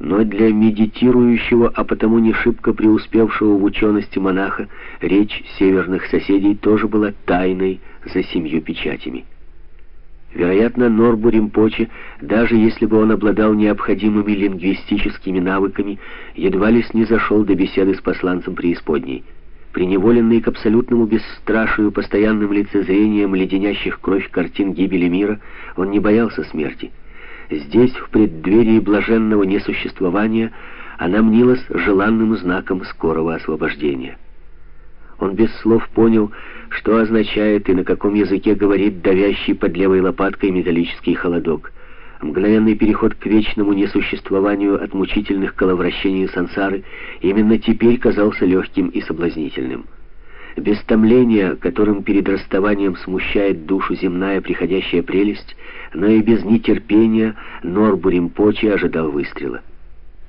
Но для медитирующего, а потому не шибко преуспевшего в учености монаха, речь северных соседей тоже была тайной за семью печатями. Вероятно, Норбу Римпоче, даже если бы он обладал необходимыми лингвистическими навыками, едва ли снизошел до беседы с посланцем преисподней. Приневоленный к абсолютному бесстрашию, постоянным лицезрением леденящих кровь картин гибели мира, он не боялся смерти. Здесь, в преддверии блаженного несуществования, она мнилась желанным знаком скорого освобождения. Он без слов понял, что означает и на каком языке говорит давящий под левой лопаткой металлический холодок. Мгновенный переход к вечному несуществованию от мучительных коловращений сансары именно теперь казался легким и соблазнительным. Без томления, которым перед расставанием смущает душу земная приходящая прелесть, но и без нетерпения Норбу Римпочи ожидал выстрела.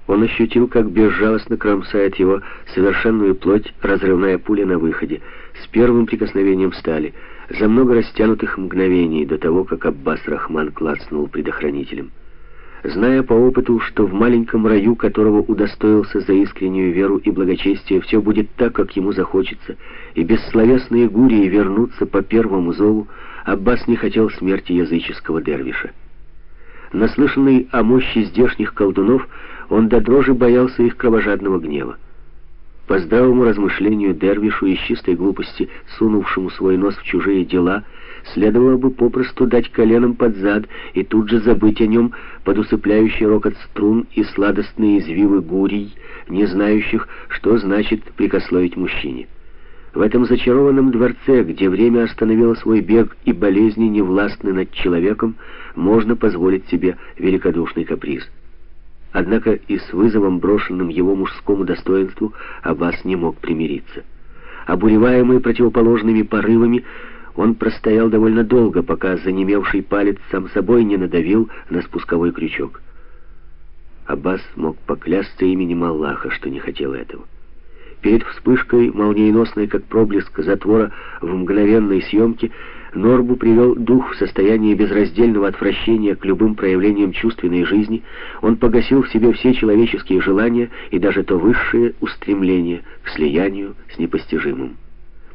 Он ощутил, как безжалостно кромсает его совершенную плоть разрывная пуля на выходе, с первым прикосновением стали, за много растянутых мгновений до того, как Аббас Рахман клацнул предохранителем. Зная по опыту, что в маленьком раю, которого удостоился за искреннюю веру и благочестие, все будет так, как ему захочется, и бессловесные гурии вернутся по первому зову, Аббас не хотел смерти языческого дервиша. Наслышанный о мощи здешних колдунов, он до дрожи боялся их кровожадного гнева. По здравому размышлению Дервишу из чистой глупости, сунувшему свой нос в чужие дела, следовало бы попросту дать коленом под зад и тут же забыть о нем под усыпляющий рокот струн и сладостные извивы гурий, не знающих, что значит прикословить мужчине. В этом зачарованном дворце, где время остановило свой бег и болезни не властны над человеком, можно позволить себе великодушный каприз. Однако и с вызовом, брошенным его мужскому достоинству, Аббас не мог примириться. Обуреваемый противоположными порывами, он простоял довольно долго, пока занемевший палец сам собой не надавил на спусковой крючок. Аббас мог поклясться именем Аллаха, что не хотел этого. Перед вспышкой, молниеносной как проблеск затвора в мгновенной съемке, Норбу привел дух в состояние безраздельного отвращения к любым проявлениям чувственной жизни. Он погасил в себе все человеческие желания и даже то высшее устремление к слиянию с непостижимым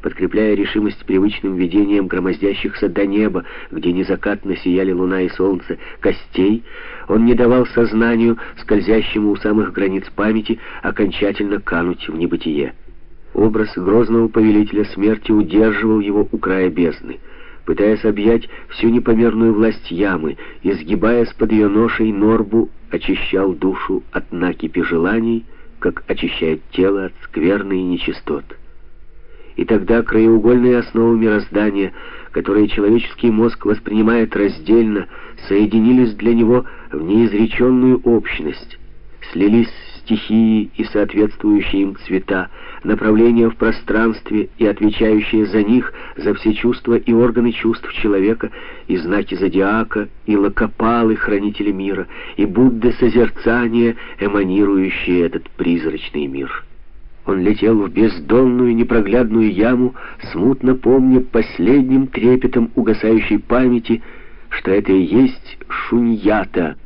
подкрепляя решимость привычным видением громоздящихся до неба, где незакатно сияли луна и солнце, костей, он не давал сознанию, скользящему у самых границ памяти, окончательно кануть в небытие. Образ грозного повелителя смерти удерживал его у края бездны, пытаясь объять всю непомерную власть ямы, изгибаясь под ее ношей, Норбу очищал душу от накипи желаний, как очищает тело от скверны и нечистот. И тогда краеугольные основы мироздания, которые человеческий мозг воспринимает раздельно, соединились для него в неизреченную общность, слились стихии и соответствующие им цвета, направления в пространстве и отвечающие за них, за все чувства и органы чувств человека, и знаки зодиака, и лакопалы, хранители мира, и Будды созерцания, эманирующие этот призрачный мир». Он летел в бездонную непроглядную яму, смутно помня последним трепетом угасающей памяти, что это и есть шуньята,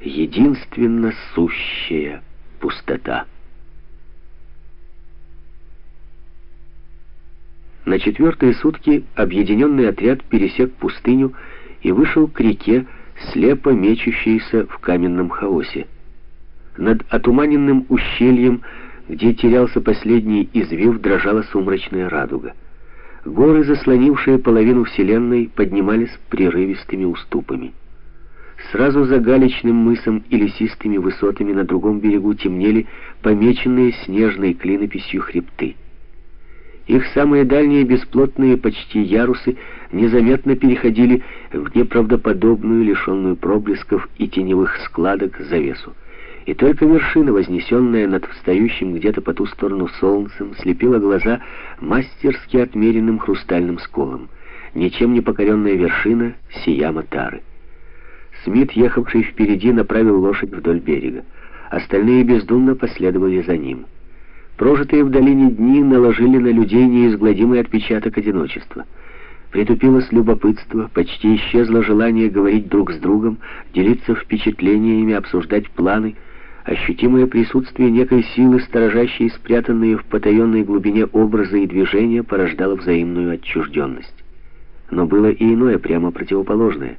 единственно сущая пустота. На четвертые сутки объединенный отряд пересек пустыню и вышел к реке, слепо мечущейся в каменном хаосе. Над отуманенным ущельем где терялся последний извив, дрожала сумрачная радуга. Горы, заслонившие половину Вселенной, поднимались прерывистыми уступами. Сразу за галечным мысом и лесистыми высотами на другом берегу темнели помеченные снежной клинописью хребты. Их самые дальние бесплотные почти ярусы незаметно переходили в неправдоподобную, лишенную проблесков и теневых складок завесу и только вершина, вознесенная над встающим где-то по ту сторону солнцем, слепила глаза мастерски отмеренным хрустальным сколом. Ничем не покоренная вершина Сияма Тары. Смит, ехавший впереди, направил лошадь вдоль берега. Остальные бездумно последовали за ним. Прожитые в долине дни наложили на людей неизгладимый отпечаток одиночества. Притупилось любопытство, почти исчезло желание говорить друг с другом, делиться впечатлениями, обсуждать планы — ощутимое присутствие некой силы, сторожащей спрятанные в потаенной глубине образы и движения, порождало взаимную отчужденность. Но было и иное, прямо противоположное.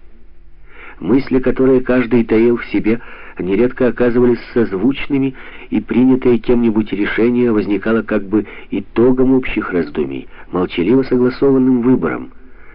Мысли, которые каждый таил в себе, нередко оказывались созвучными, и принятое кем-нибудь решение возникало как бы итогом общих раздумий, молчаливо согласованным выбором —